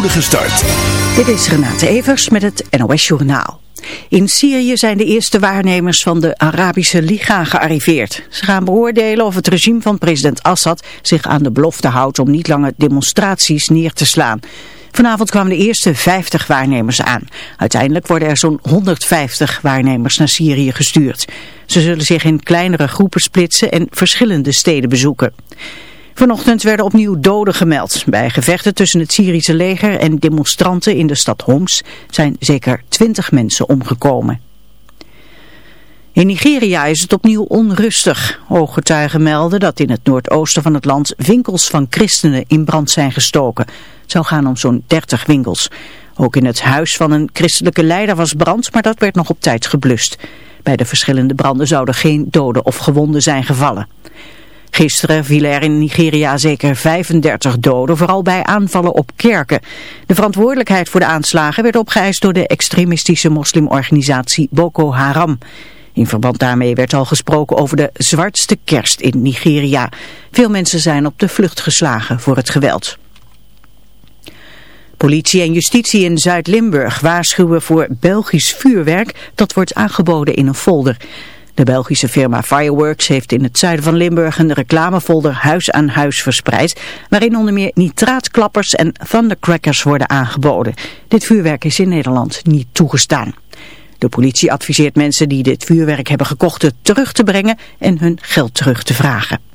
start. Dit is Renate Evers met het NOS Journaal. In Syrië zijn de eerste waarnemers van de Arabische Liga gearriveerd. Ze gaan beoordelen of het regime van president Assad zich aan de belofte houdt om niet langer demonstraties neer te slaan. Vanavond kwamen de eerste 50 waarnemers aan. Uiteindelijk worden er zo'n 150 waarnemers naar Syrië gestuurd. Ze zullen zich in kleinere groepen splitsen en verschillende steden bezoeken. Vanochtend werden opnieuw doden gemeld. Bij gevechten tussen het Syrische leger en demonstranten in de stad Homs zijn zeker 20 mensen omgekomen. In Nigeria is het opnieuw onrustig. Ooggetuigen melden dat in het noordoosten van het land winkels van christenen in brand zijn gestoken. Het zou gaan om zo'n 30 winkels. Ook in het huis van een christelijke leider was brand, maar dat werd nog op tijd geblust. Bij de verschillende branden zouden geen doden of gewonden zijn gevallen. Gisteren vielen er in Nigeria zeker 35 doden, vooral bij aanvallen op kerken. De verantwoordelijkheid voor de aanslagen werd opgeëist door de extremistische moslimorganisatie Boko Haram. In verband daarmee werd al gesproken over de zwartste kerst in Nigeria. Veel mensen zijn op de vlucht geslagen voor het geweld. Politie en justitie in Zuid-Limburg waarschuwen voor Belgisch vuurwerk dat wordt aangeboden in een folder. De Belgische firma Fireworks heeft in het zuiden van Limburg een reclamefolder huis aan huis verspreid, waarin onder meer nitraatklappers en thundercrackers worden aangeboden. Dit vuurwerk is in Nederland niet toegestaan. De politie adviseert mensen die dit vuurwerk hebben gekocht het terug te brengen en hun geld terug te vragen.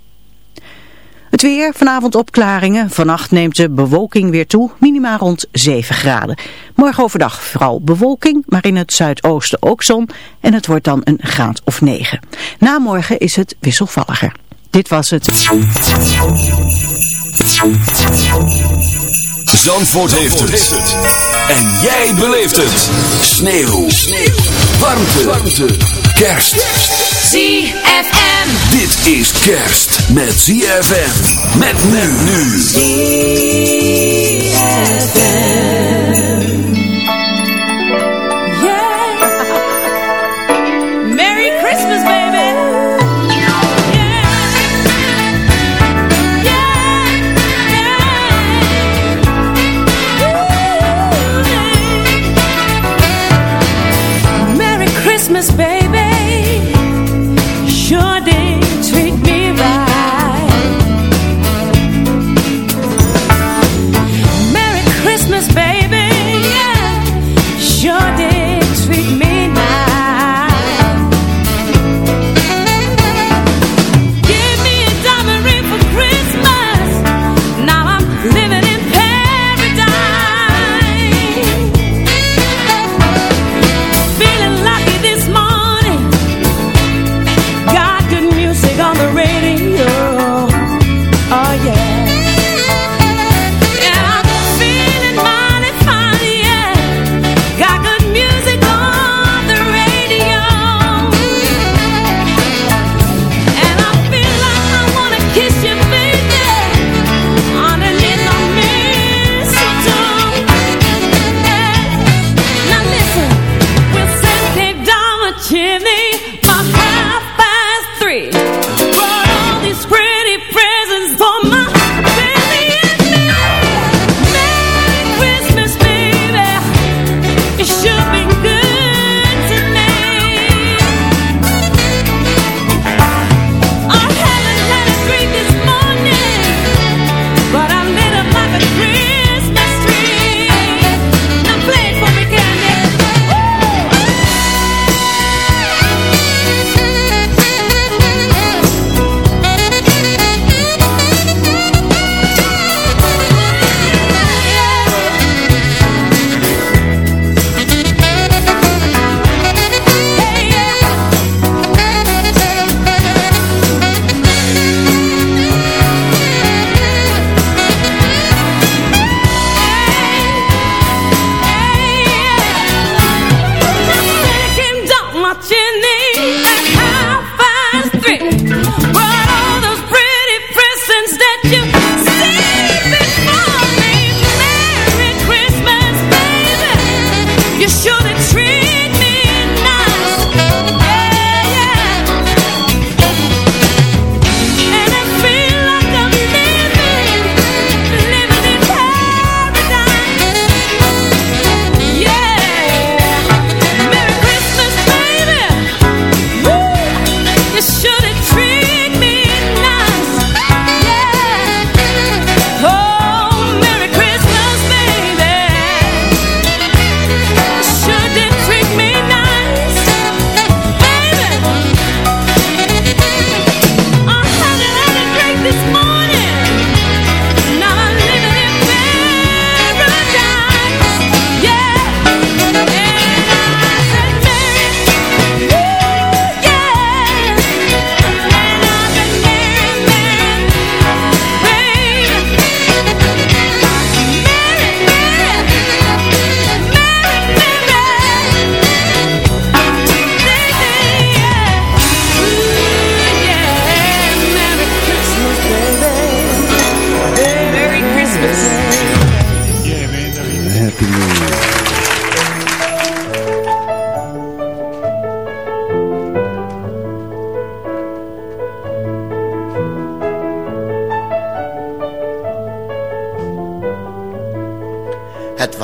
Het weer, vanavond opklaringen. Vannacht neemt de bewolking weer toe, minima rond 7 graden. Morgen overdag vooral bewolking, maar in het zuidoosten ook zon. En het wordt dan een graad of 9. Na morgen is het wisselvalliger. Dit was het. Zandvoort, heeft, het. En jij beleeft het. Sneeuw. Sneeuw. Warmte. Warmte. Kerst. ZFM. Dit is kerst met ZFM. Met men nu. ZFM. Feeling lucky this morning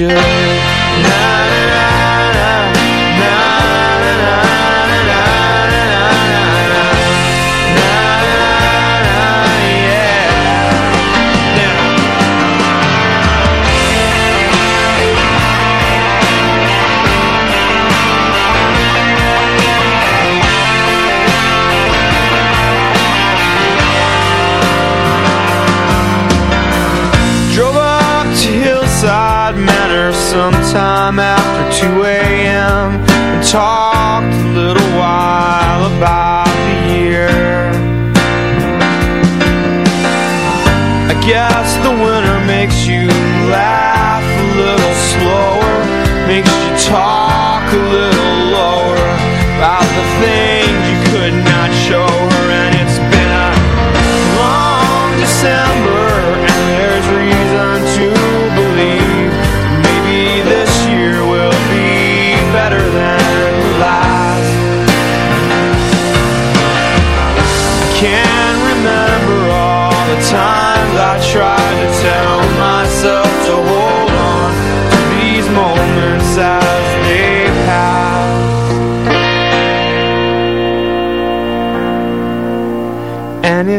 should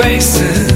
faces.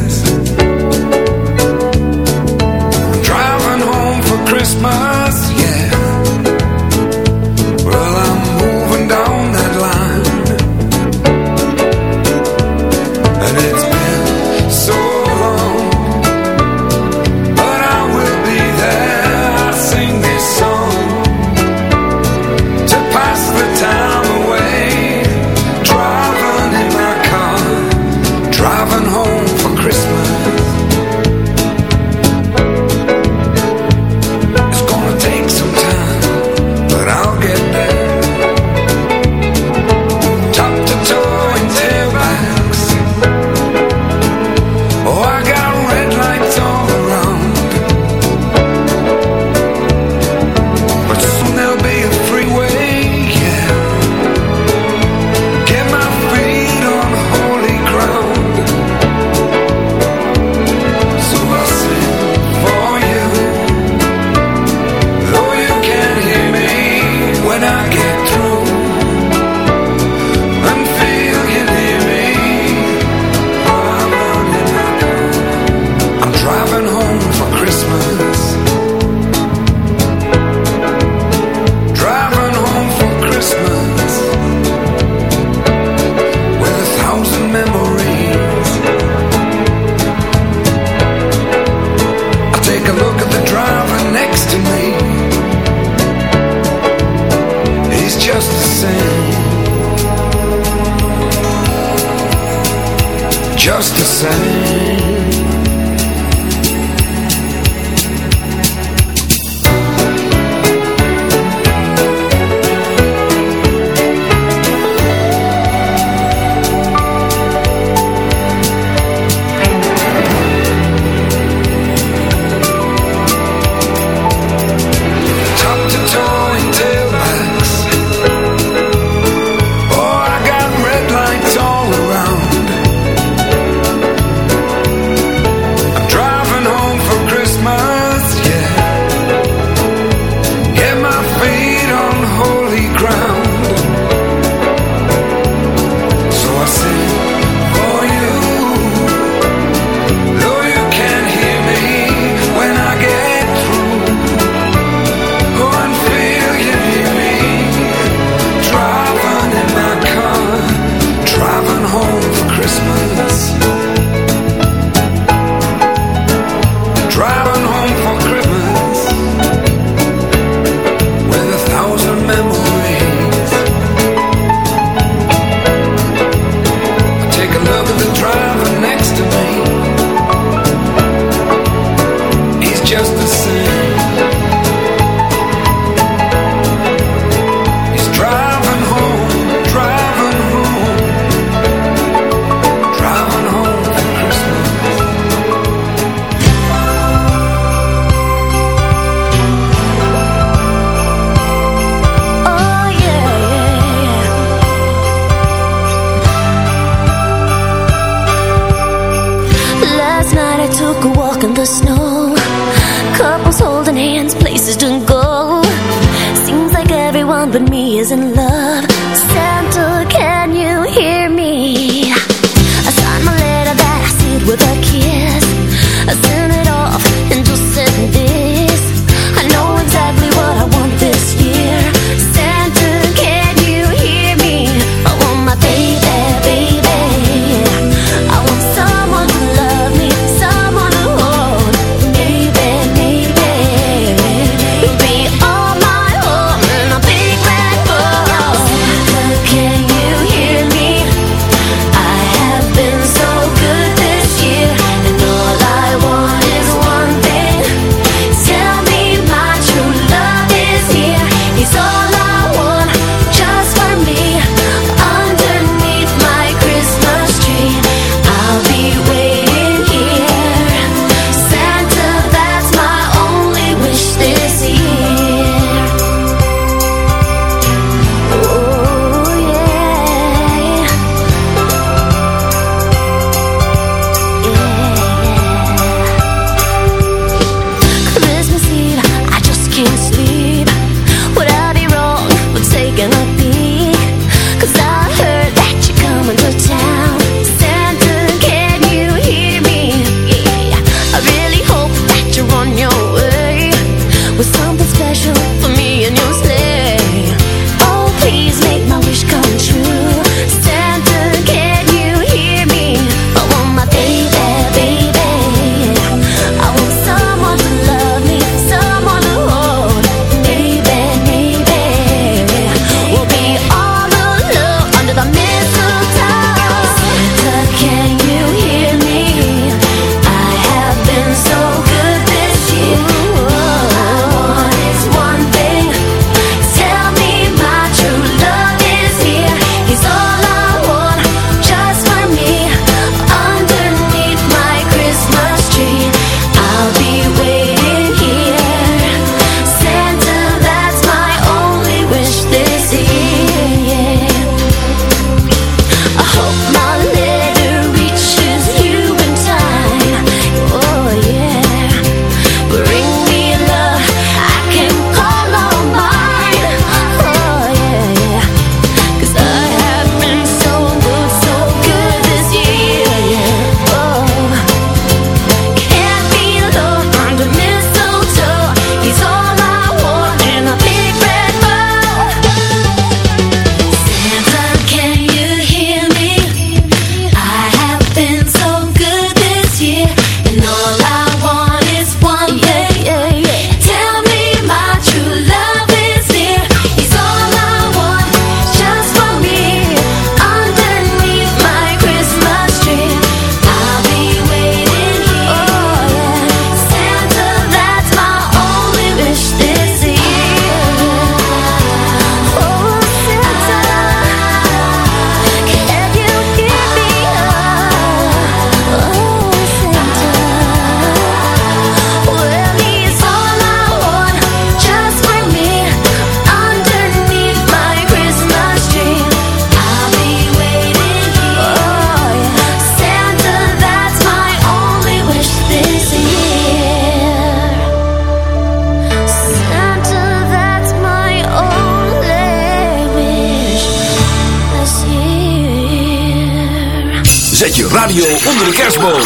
Zet je radio onder de kerstboom.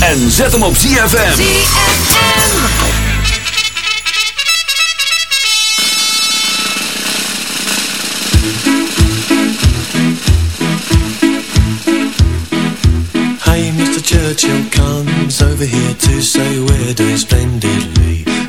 En zet hem op CFM. CFM. Churchill comes over here to say we're doing splendidly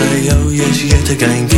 say, oh yes, yet again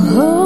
Oh.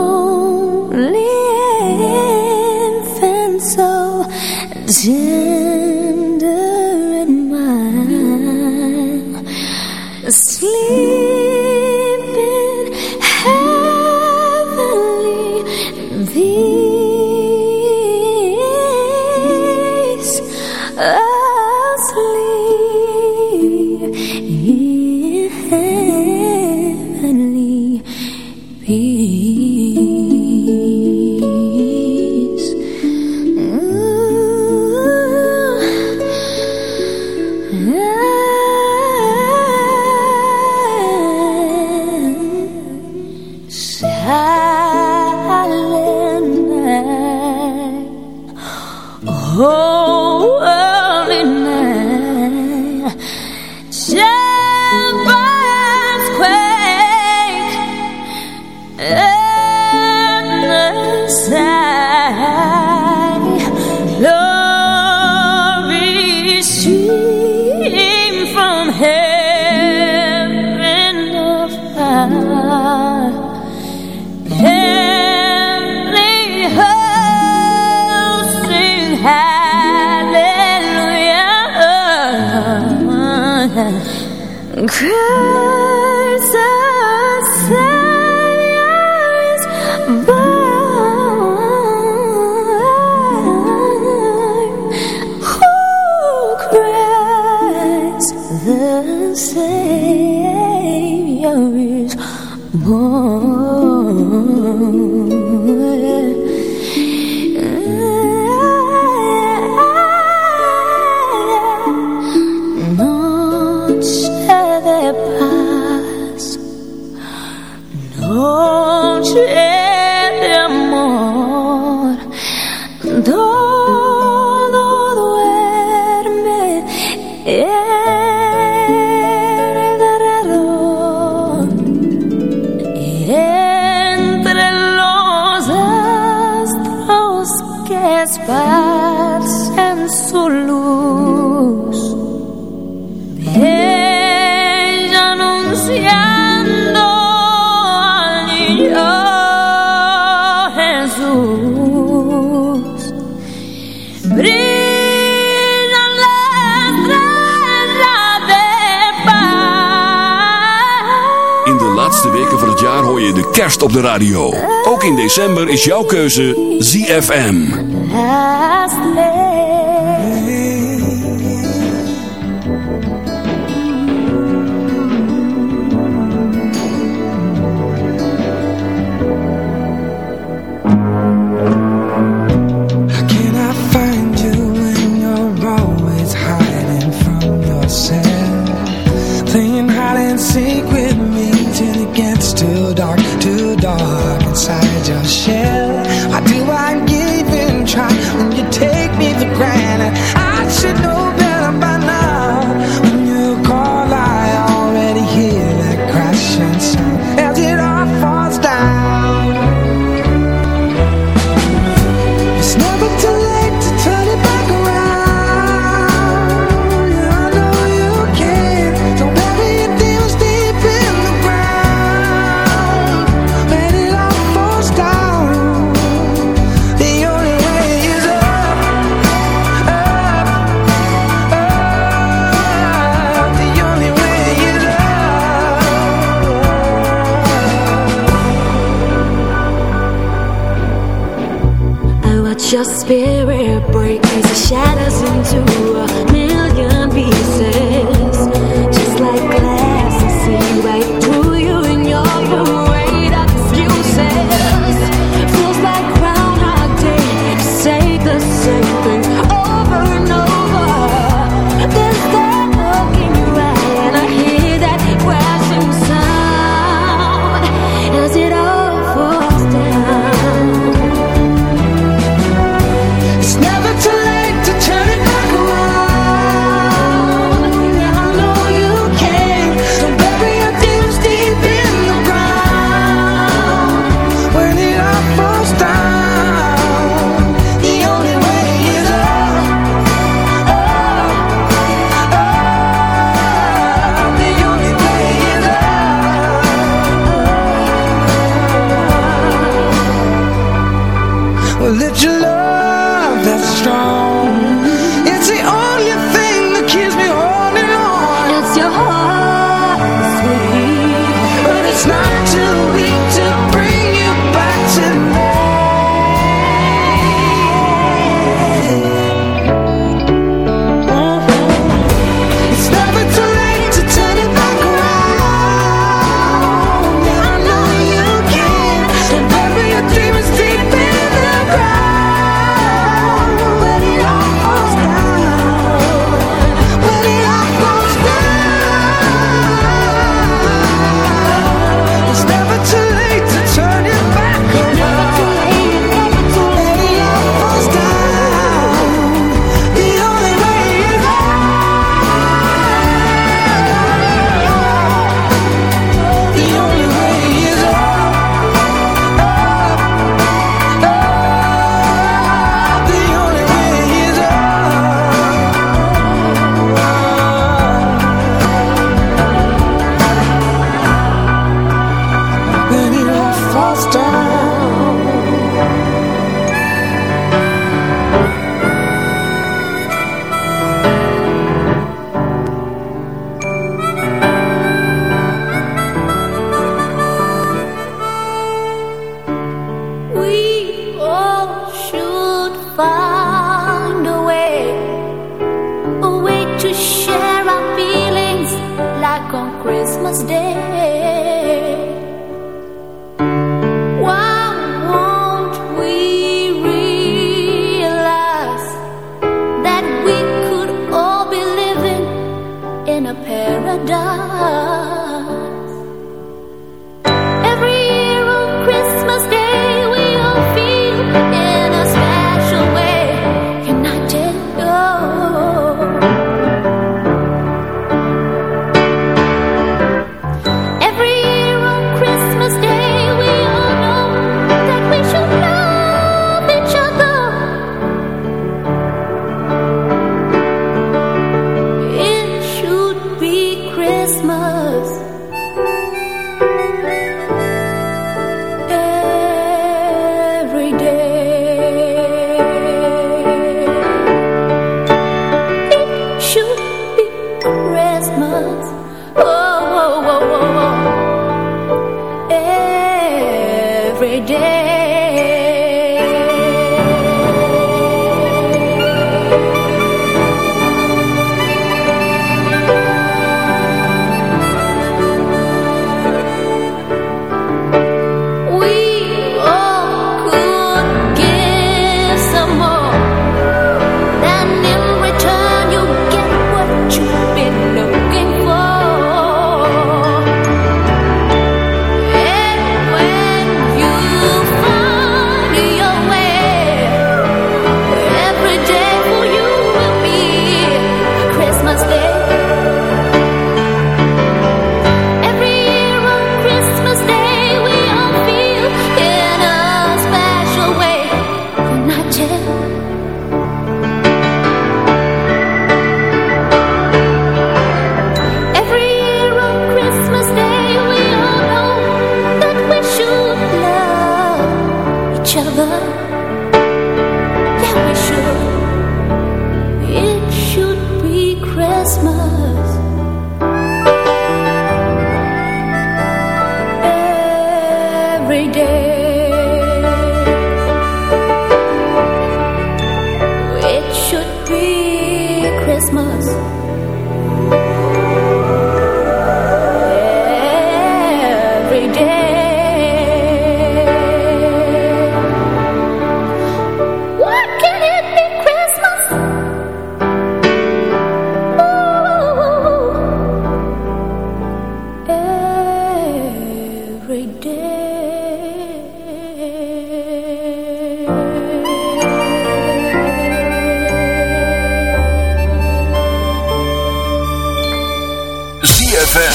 the Savior is born. kerst op de radio. Ook in december is jouw keuze ZFM.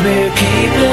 we're keeping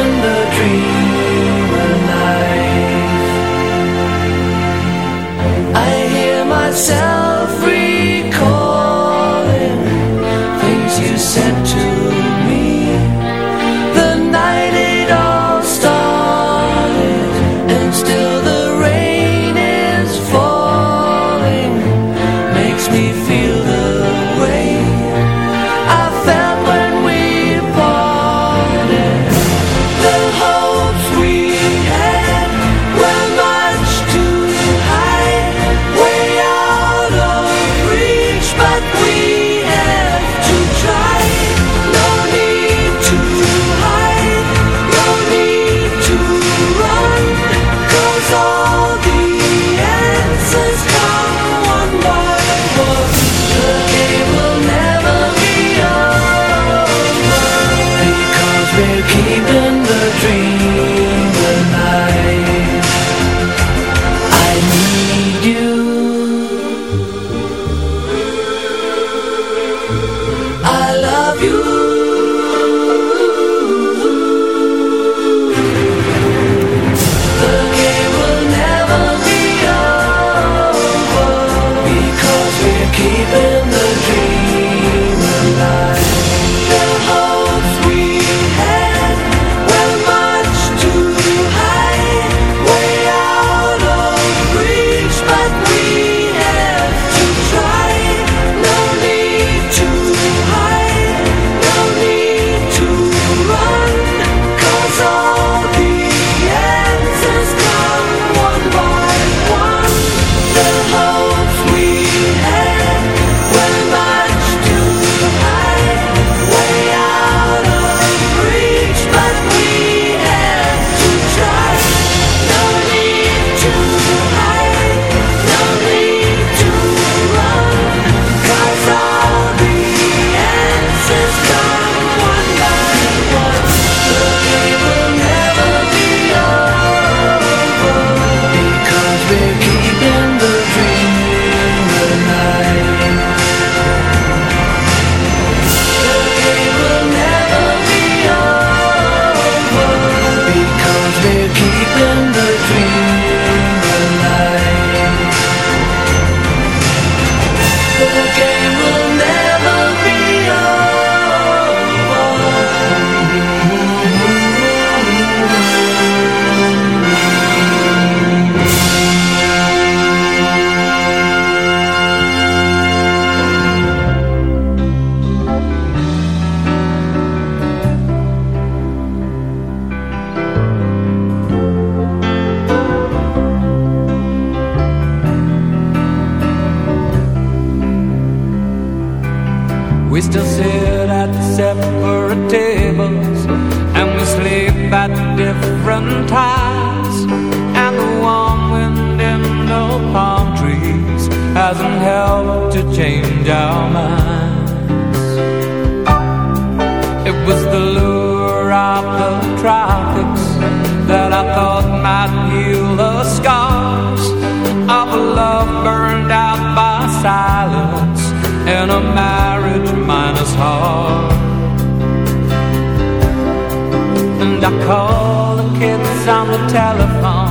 I call the kids on the telephone.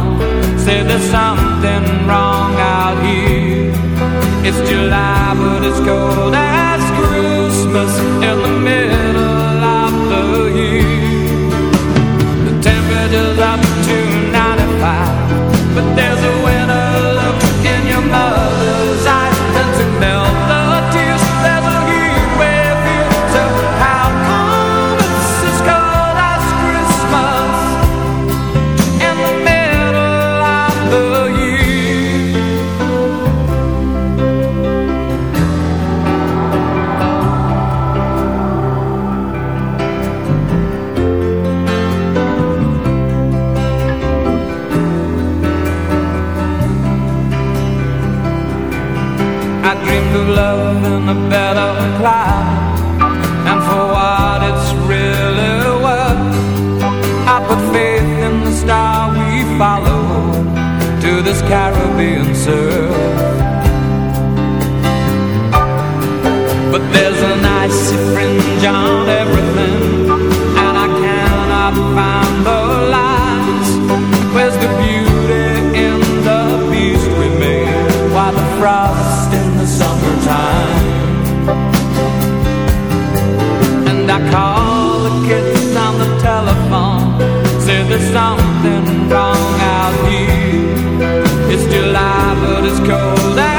being served But there's an icy fringe on everything And I cannot find the lights Where's the beauty in the beast we made Why the frost in the summertime? And I call the kids on the telephone Say there's something it's July but it's cold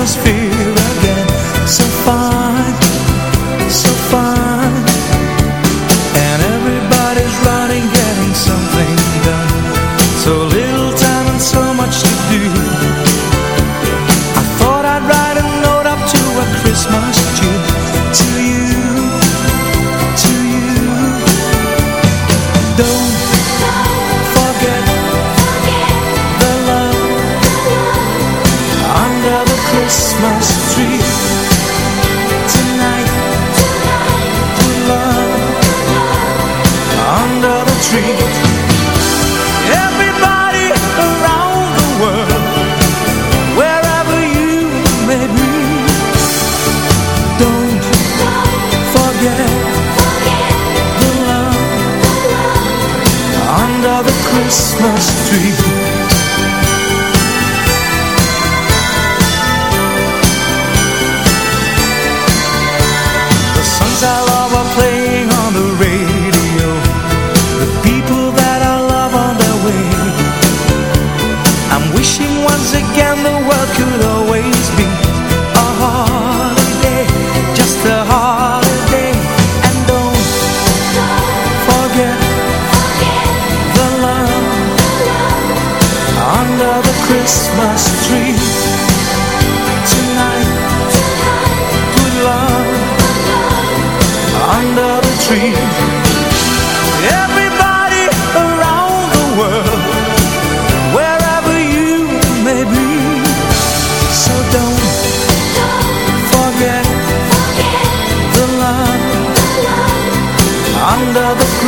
nos fez.